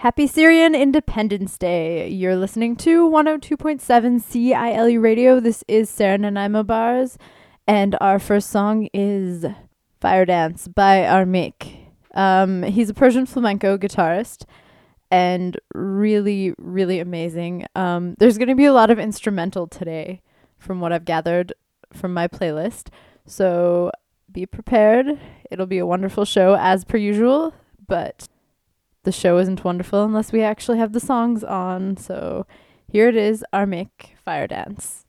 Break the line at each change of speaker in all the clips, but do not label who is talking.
Happy Syrian Independence Day. You're listening to 102.7 CILU Radio. This is Sarah Nanaimo Bars, and our first song is Fire Dance by Armik. Um, he's a Persian flamenco guitarist and really, really amazing. Um, there's going to be a lot of instrumental today, from what I've gathered from my playlist. So be prepared. It'll be a wonderful show as per usual, but the show isn't wonderful unless we actually have the songs on. So here it is Armik Fire Dance.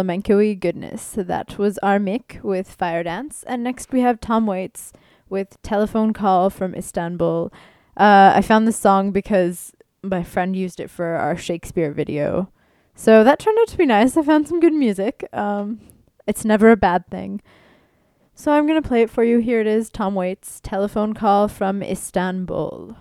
Flamenco goodness. That was Armik with Fire Dance. And next we have Tom Waits with Telephone Call from Istanbul. Uh, I found this song because my friend used it for our Shakespeare video. So that turned out to be nice. I found some good music. Um, it's never a bad thing. So I'm going to play it for you. Here it is Tom Waits' Telephone Call from Istanbul.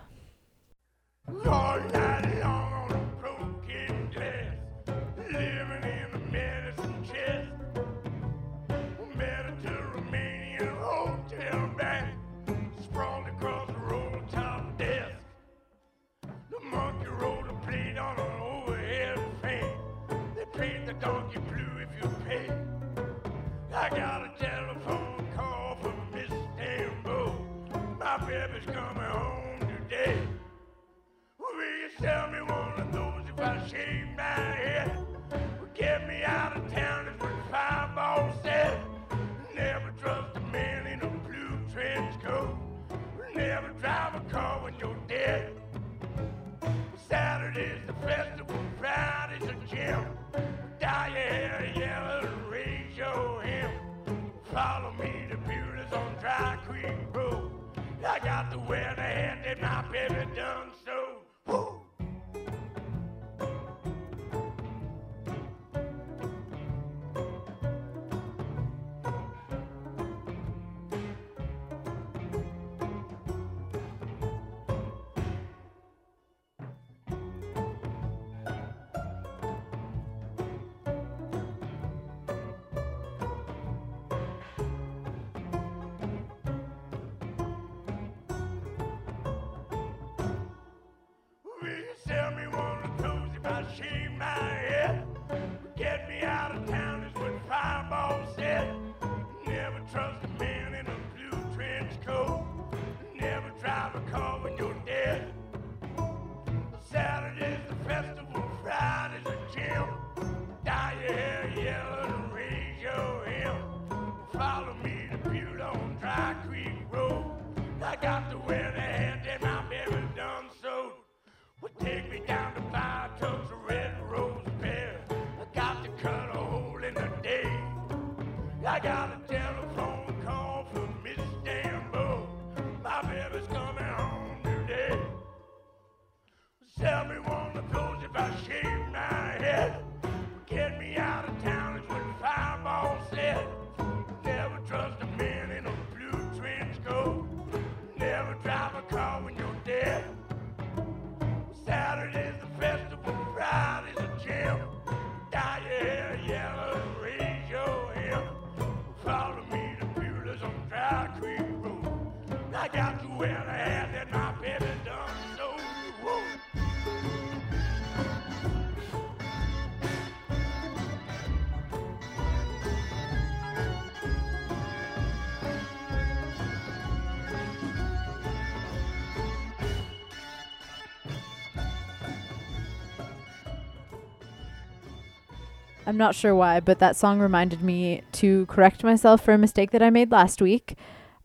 I'm not sure why, but that song reminded me to correct myself for a mistake that I made last week.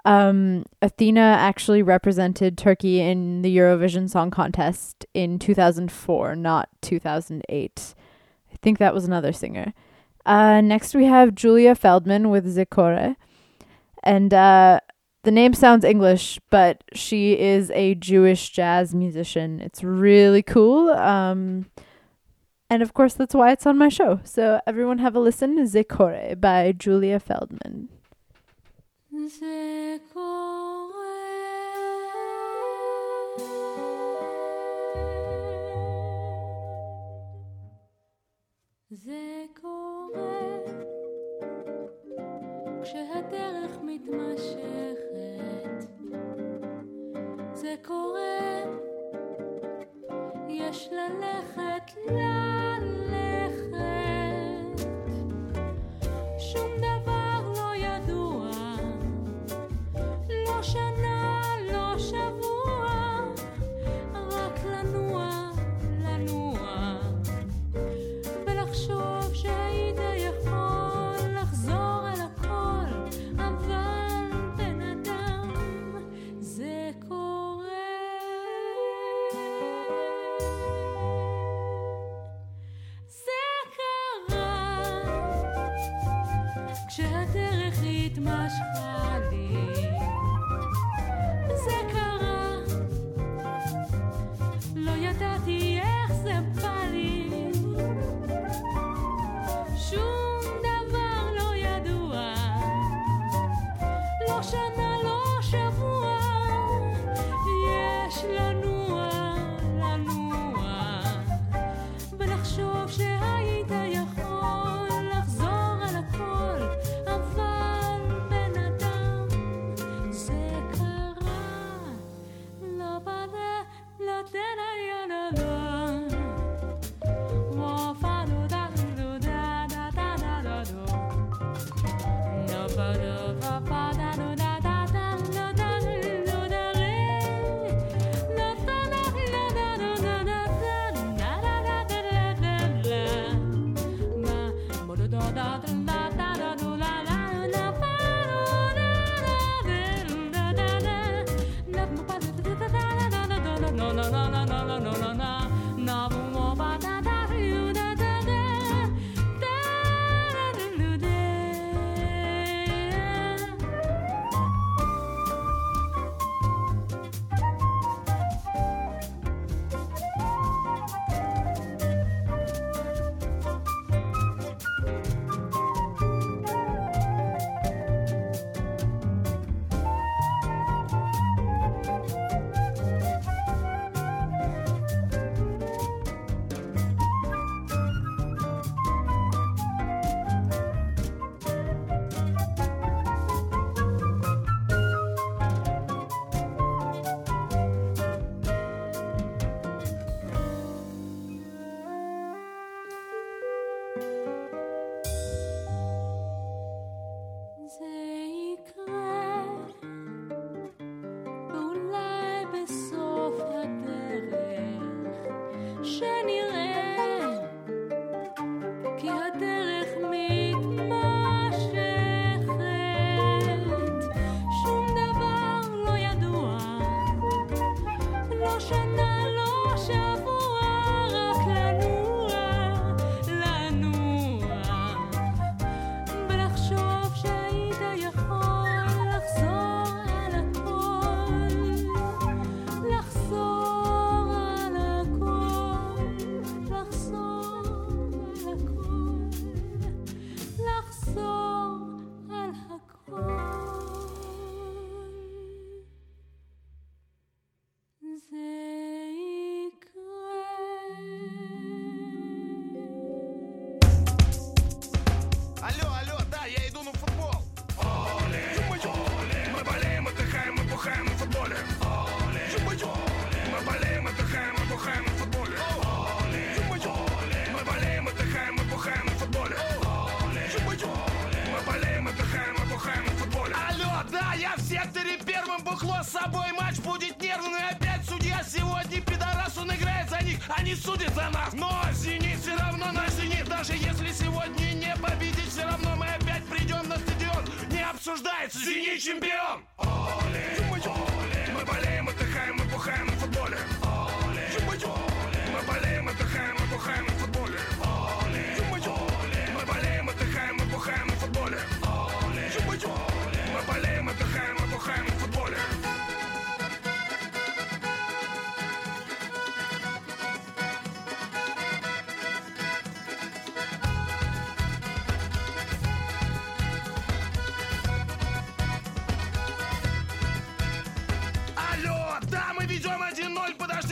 Um, Athena actually represented Turkey in the Eurovision Song Contest in 2004, not 2008. I think that was another singer. Uh, next, we have Julia Feldman with Zekore. And uh, the name sounds English, but she is a Jewish jazz musician. It's really cool. Um, and of course, that's why it's on my show. So everyone have a listen. Zekore by Julia Feldman. זה קורה כשהדרך מתמשכת זה קורה יש ללכת ללכת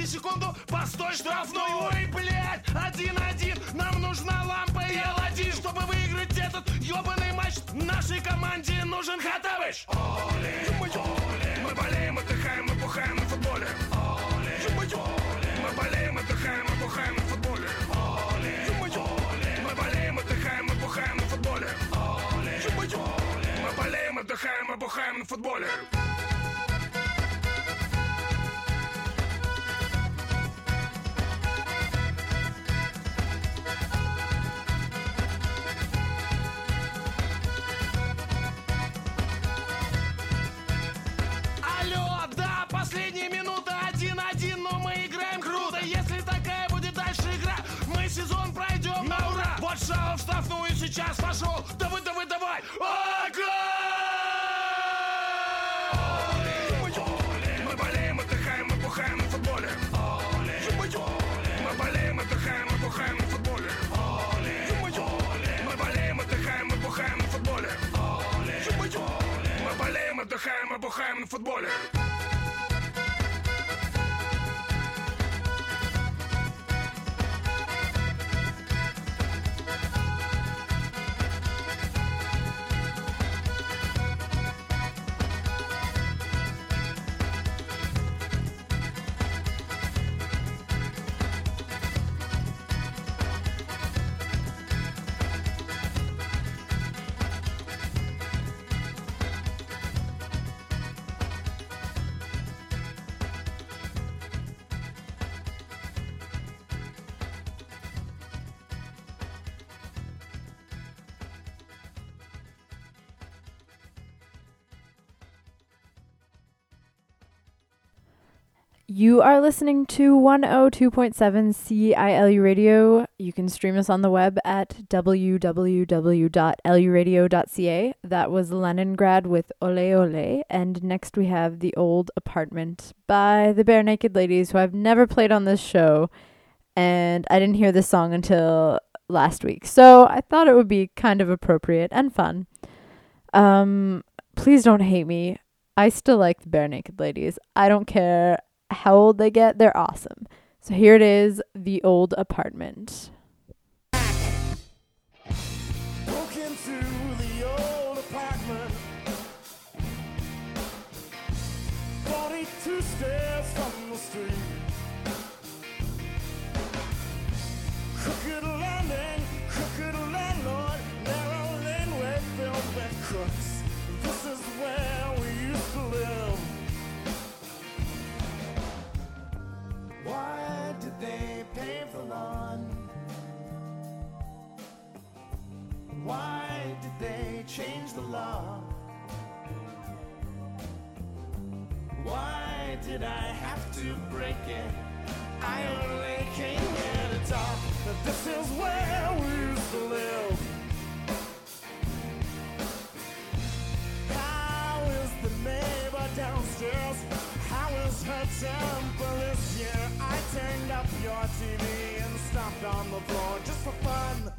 Подожди секунду, постой штрафной. Ой, блядь, один-один. Нам нужна лампа и Аладдин, чтобы выиграть этот ебаный матч. Нашей команде нужен Хатабыч. Оле, оле.
Мы болеем, отдыхаем,
мы бухаем на футболе. Оле, оле. Мы болеем, отдыхаем, мы бухаем на футболе.
Оле, оле. Мы болеем, отдыхаем, мы бухаем на футболе. Оле, оле. Мы болеем, отдыхаем, мы бухаем на футболе. сейчас пошел! Давай, давай, давай! Огонь! Мы болеем, отдыхаем, мы бухаем на футболе. Оли, мы болеем, отдыхаем, мы бухаем на футболе. Оли, мы болеем, отдыхаем, мы бухаем на футболе. Оли, мы болеем, отдыхаем, мы бухаем на футболе.
You are listening to 102.7 CILU Radio. You can stream us on the web at www.luradio.ca. That was Leningrad with Ole Ole. And next we have The Old Apartment by the Barenaked Ladies, who I've never played on this show. And I didn't hear this song until last week. So I thought it would be kind of appropriate and fun. Um, please don't hate me. I still like the Barenaked Ladies. I don't care how old they get, they're awesome. So here it is The Old Apartment.
Why did they pave the lawn? Why did they change the law? Why did I have to break it? I only came here to talk that this is where we used to live. How is the neighbor downstairs? Her temper this year? I turned up your TV and stomped on the floor just for fun.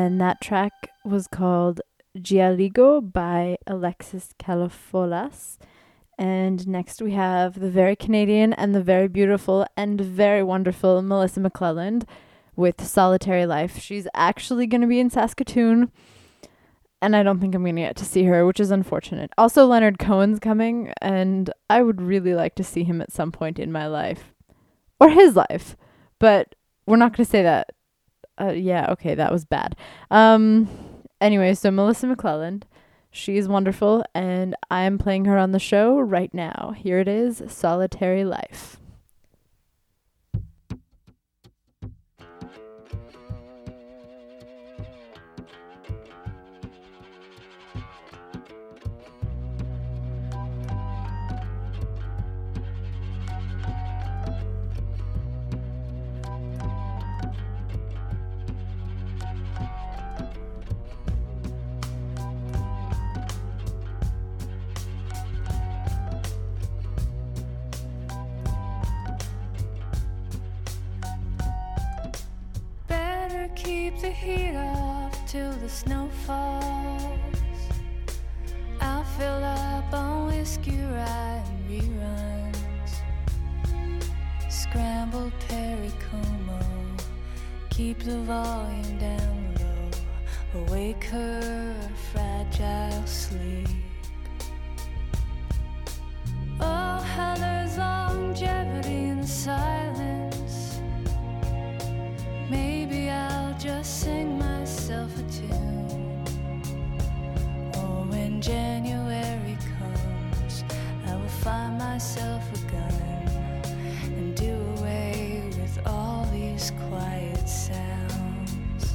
And
that track was called Gialigo by Alexis Calafolas. And next we have the very Canadian and the very beautiful and very wonderful Melissa McClelland with Solitary Life. She's actually going to be in Saskatoon, and I don't think I'm going to get to see her, which is unfortunate. Also, Leonard Cohen's coming, and I would really like to see him at some point in my life or his life, but we're not going to say that uh, yeah, okay, that was bad. Um, anyway, so Melissa McClelland, she's wonderful, and I'm playing her on the show right now. Here it is, Solitary Life.
Snow falls. I'll fill up on whiskey and reruns. Scrambled Perry Como. Keep the volume down low. Awake her fragile sleep. Oh, how there's longevity in silence. Maybe I'll just sing myself a gun and do away with all these quiet sounds.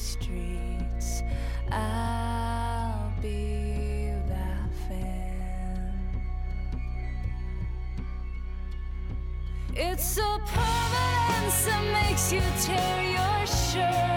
streets, I'll be laughing. It's a providence that makes you tear your shirt.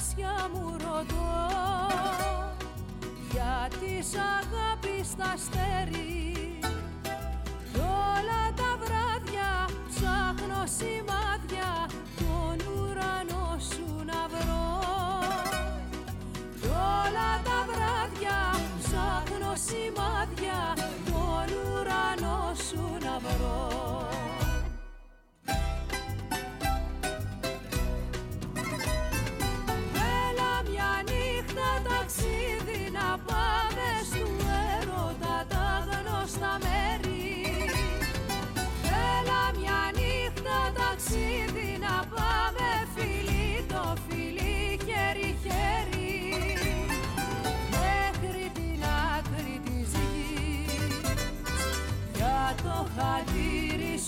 μάτια μου ρωτώ για της αγάπης τα αστέρι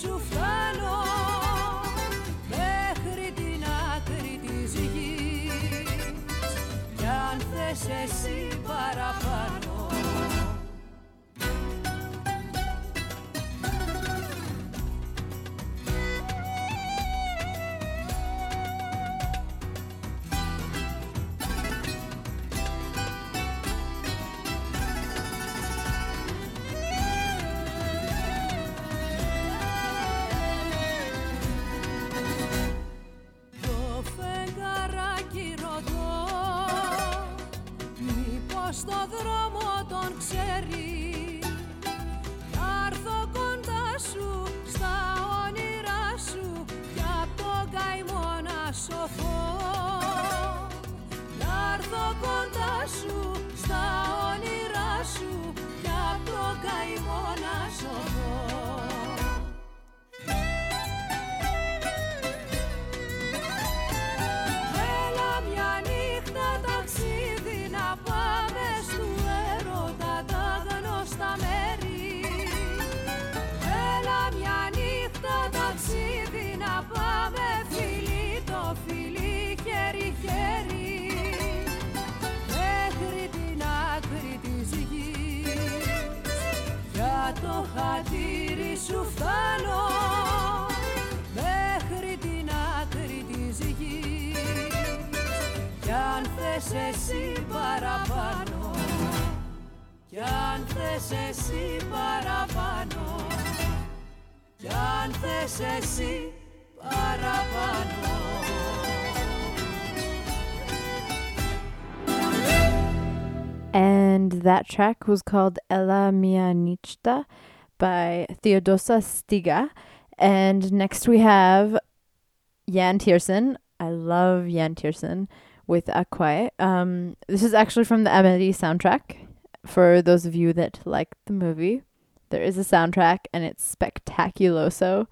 σου φτάνω Μέχρι την άκρη της γης. Κι αν θες εσύ παραπάνω
that track was called Ella Mia Nichta by Theodosa Stiga. And next we have Yann Tiersen. I love Yann Tiersen with À quai. Um, this is actually from the Amelie soundtrack. For those of you that like the movie, there is a soundtrack and it's spectaculoso.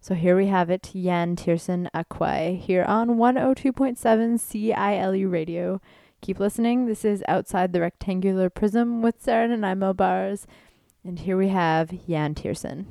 So here we have it, Yann Tiersen À quai, here on 102.7 CILU radio. Keep listening. This is Outside the Rectangular Prism with Sarah Nanaimo Bars. And here we have Yann Tiersen.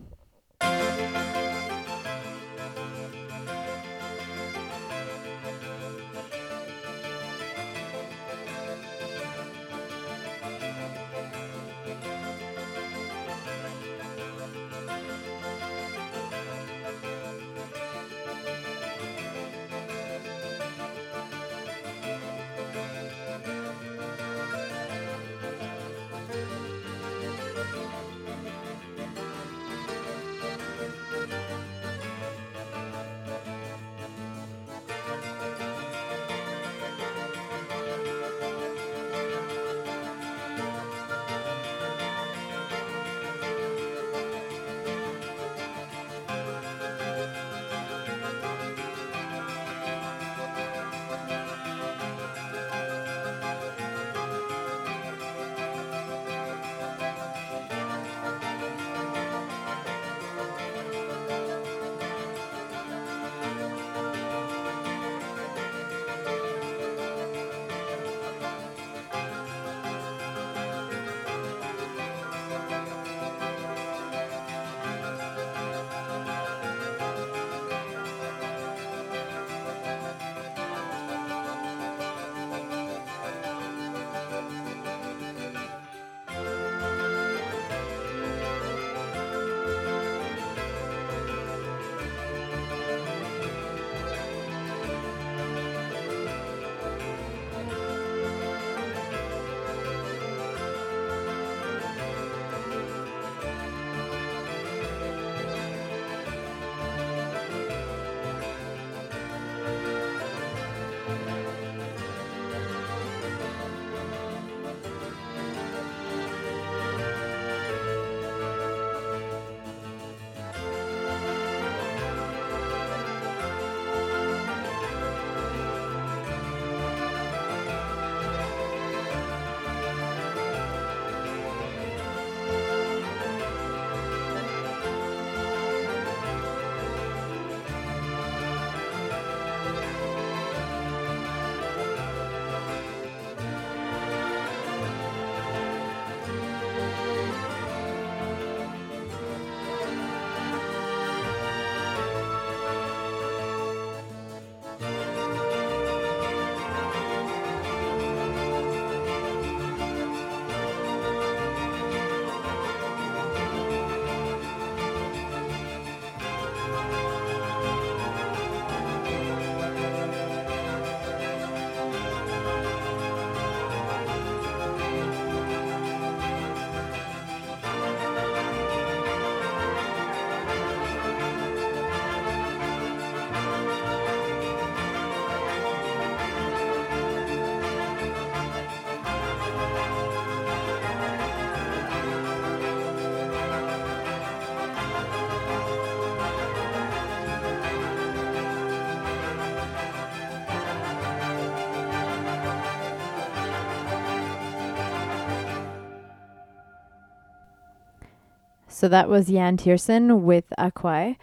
So that was Yann Tiersen with À quai.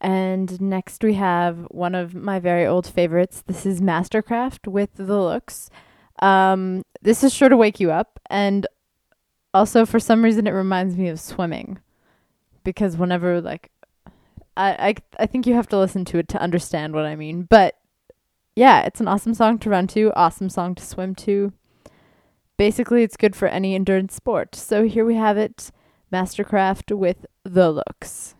And next we have one of my very old favorites. This is MSTRKRFT with The Looks. Um, this is sure to wake you up. And also, for some reason, it reminds me of swimming. Because whenever, like, I, I, I think you have to listen to it to understand what I mean. But yeah, it's an awesome song to run to, awesome song to swim to. Basically, it's good for any endurance sport. So here we have it. MSTRKRFT with the looks.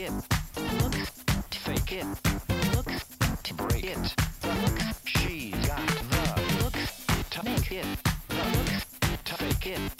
it. Look to fake it. Look to break it. The look
she got the
look to make it. The look
to fake it.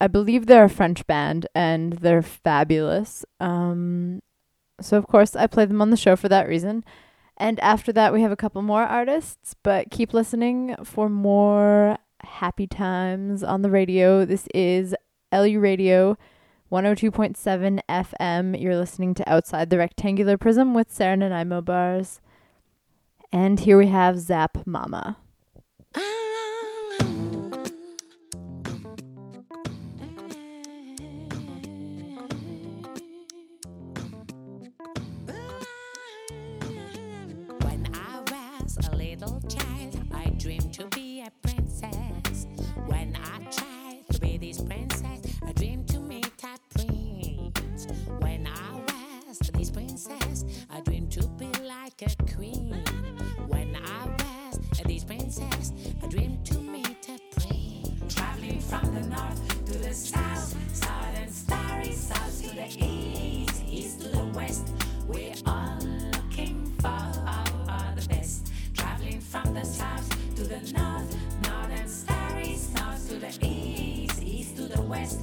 I believe they're a French band and they're fabulous. Um, so, of course, I play them on the show for that reason. And after that, we have a couple more artists, but keep listening for more happy times on the radio. This is LU Radio 102.7 FM. You're listening to Outside the Rectangular Prism with Sarah Imo Bars. And here we have Zap Mama.
like a queen. When I was a this princess, I dreamed to meet a prince. Traveling from the north to the south, southern starry south to the east, east to the west, we're all looking for the best. Traveling from the south to the north, northern starry south to the east, east to the west.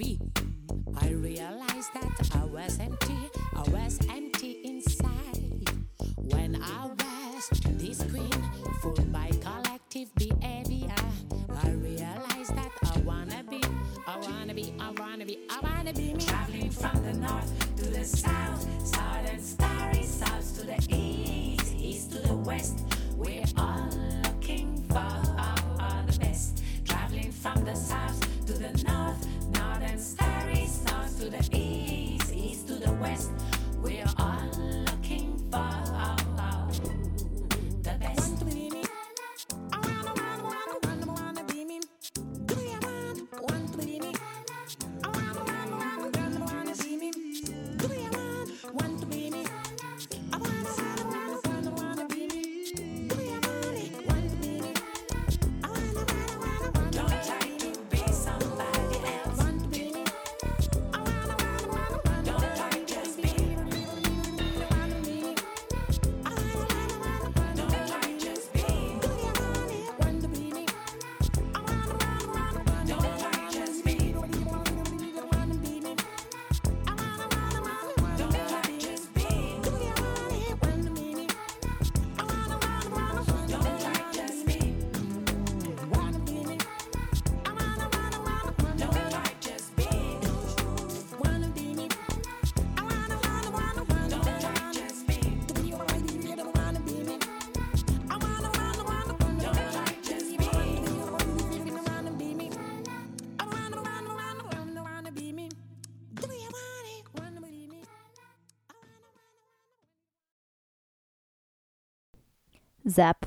be.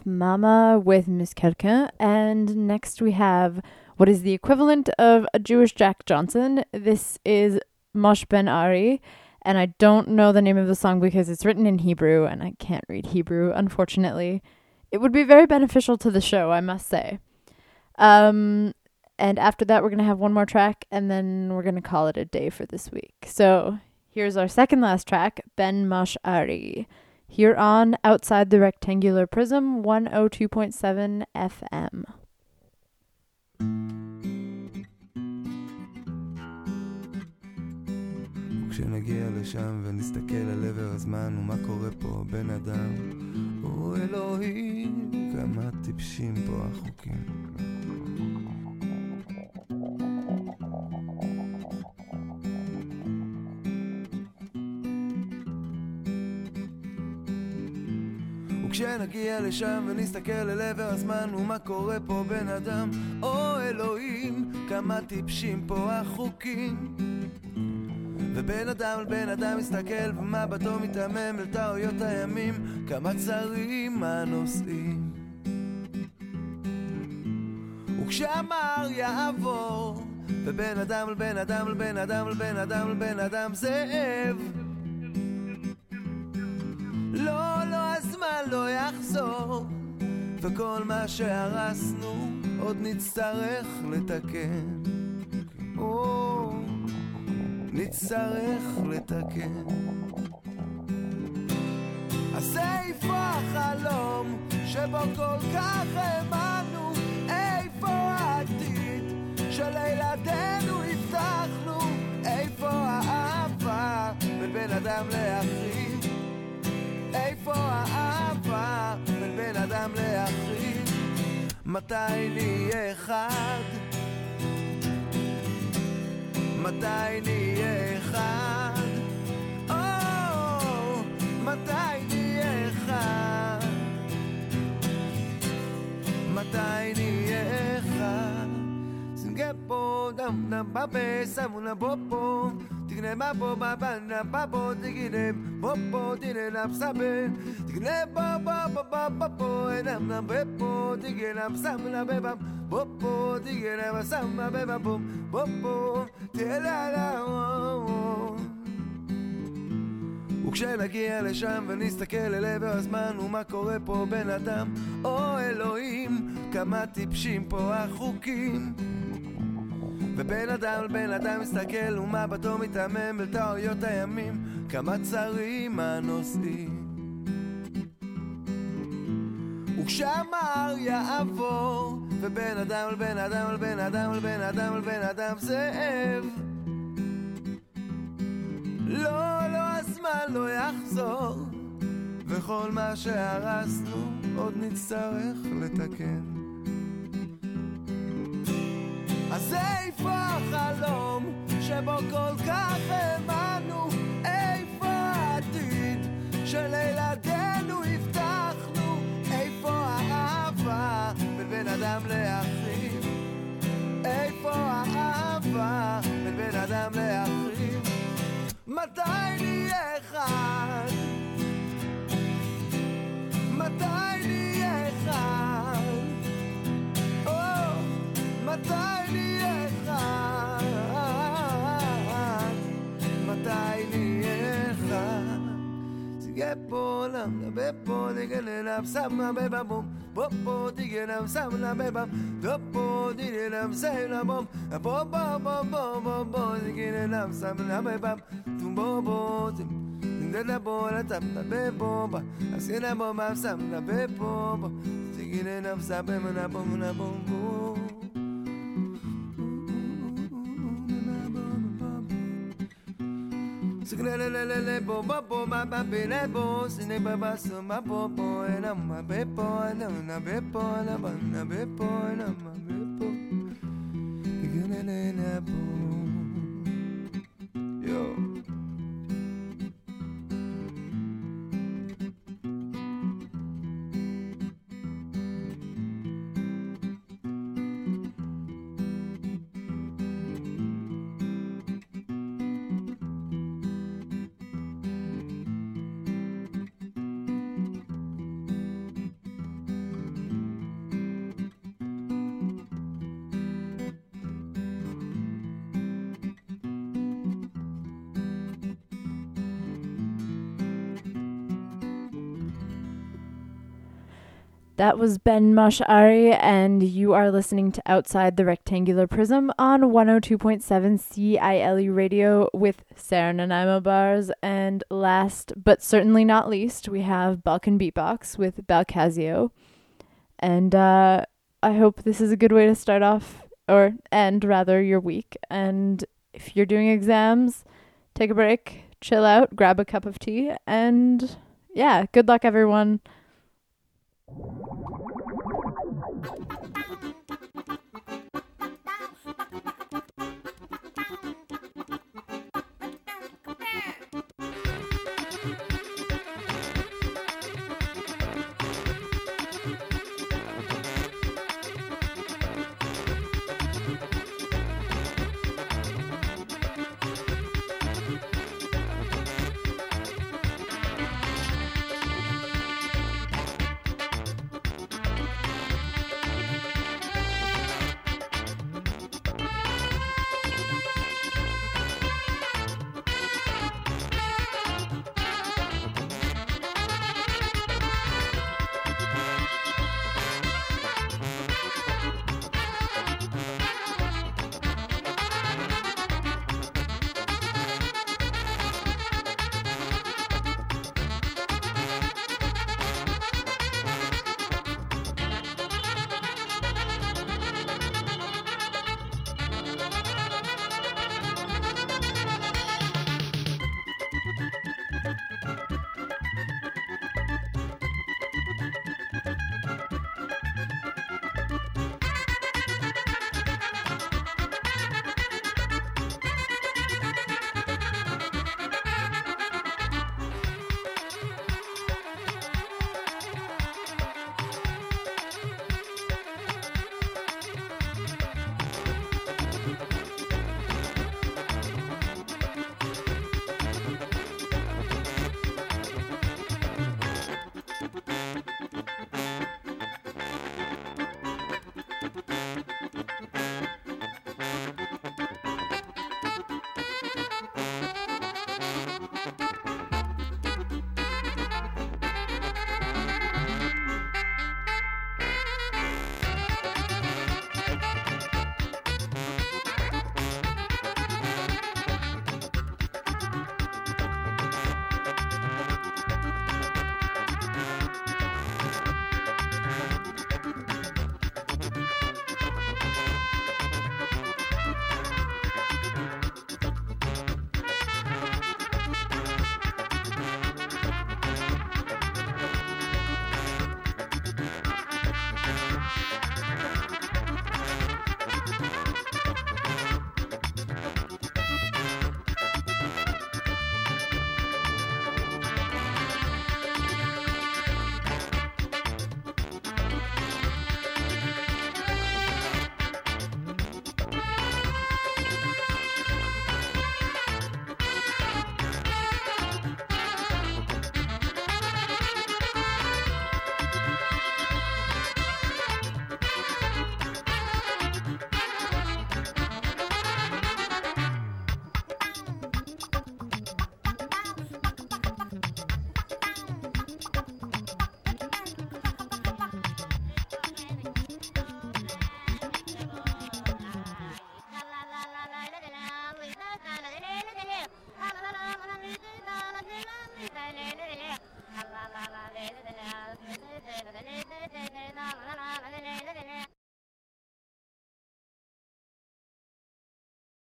Mama with Miss Quelqu'un. And next we have what is the equivalent of a Jewish Jack Johnson. This is Moshe Ben Ari. And I don't know the name of the song because it's written in Hebrew and I can't read Hebrew, unfortunately. It would be very beneficial to the show, I must say. Um, and after that, we're going to have one more track and then we're going to call it a day for this week. So here's our second last track Ben Mosh Ari Here on Outside the Rectangular Prism, 102.7 FM.
וכשנגיע לשם ונסתכל על עבר הזמן ומה קורה פה בן אדם או אלוהים כמה טיפשים פה החוקים וכשנגיע לשם ונסתכל אל עבר הזמן ומה קורה פה בן אדם? או אלוהים כמה טיפשים פה החוקים. ובן אדם על בן אדם מסתכל ומבטו מתעמם אל טעויות הימים? כמה צרים הנושאים. וכשהמר יעבור ובן אדם על בן אדם על בן אדם על בן אדם על בן אדם זאב לא, הזמן לא יחזור וכל מה שהרסנו עוד נצטרך לתקן או, נצטרך לתקן אז איפה החלום שבו כל כך האמנו? איפה העתיד שלילדינו הבטחנו? איפה האהבה בין בן אדם לאחיו? איפה האהבה בין בן אדם לאחיו? מתי נהיה אחד? מתי נהיה אחד? או, מתי נהיה אחד? מתי נהיה אחד? סינגפו דם דם לה בופו תקנה מבו בבנה בבו תקנה בופו תקנה נפסבן תקנה בו בו בו בו בו בו אינם נם בפו תקנה פסם לה בבם בופו תקנה פסם לה בבם בופו תלה לה וכשנגיע לשם ונסתכל אל עבר הזמן ומה קורה פה בן אדם או אלוהים כמה טיפשים פה החוקים ובן אדם על בן אדם מסתכל ומבטו מתעמם אל טעויות הימים? כמה צרים הנושאים. וכשהמר יעבור ובן אדם על בן אדם על בן אדם על בן אדם על בן אדם זאב לא, לא, הזמן לא יחזור וכל מה שהרסנו עוד נצטרך לתקן אז איפה החלום שבו כל כך האמנו? איפה העתיד שלילדינו הבטחנו? איפה האהבה בין בן אדם לאחיו? איפה האהבה בין בן אדם לאחיו? מתי נהיה אחד? מתי נהיה מתי נהיה אחד? מתי נהיה אחד? Sigepo lam da bepo digene lam sama beba bum Bopo digene lam sama la beba Dopo digene lam say la bum Bo bo bo bo bo bo digene lam sama la beba Tum bo bo tum Ding da bo la tam da bebo ba Asina bo ma sam la bebo ba Digene lam sama la bum la bum Yo
That was Ben Mashari, and you are listening to Outside the Rectangular Prism on 102.7 CILU radio with Sarah Nanaimo Bars. And last but certainly not least, we have Balkan Beatbox with Balcazio. And uh, I hope this is a good way to start off, or end rather, your week. And if you're doing exams, take a break, chill out, grab a cup of tea, and yeah, good luck, everyone.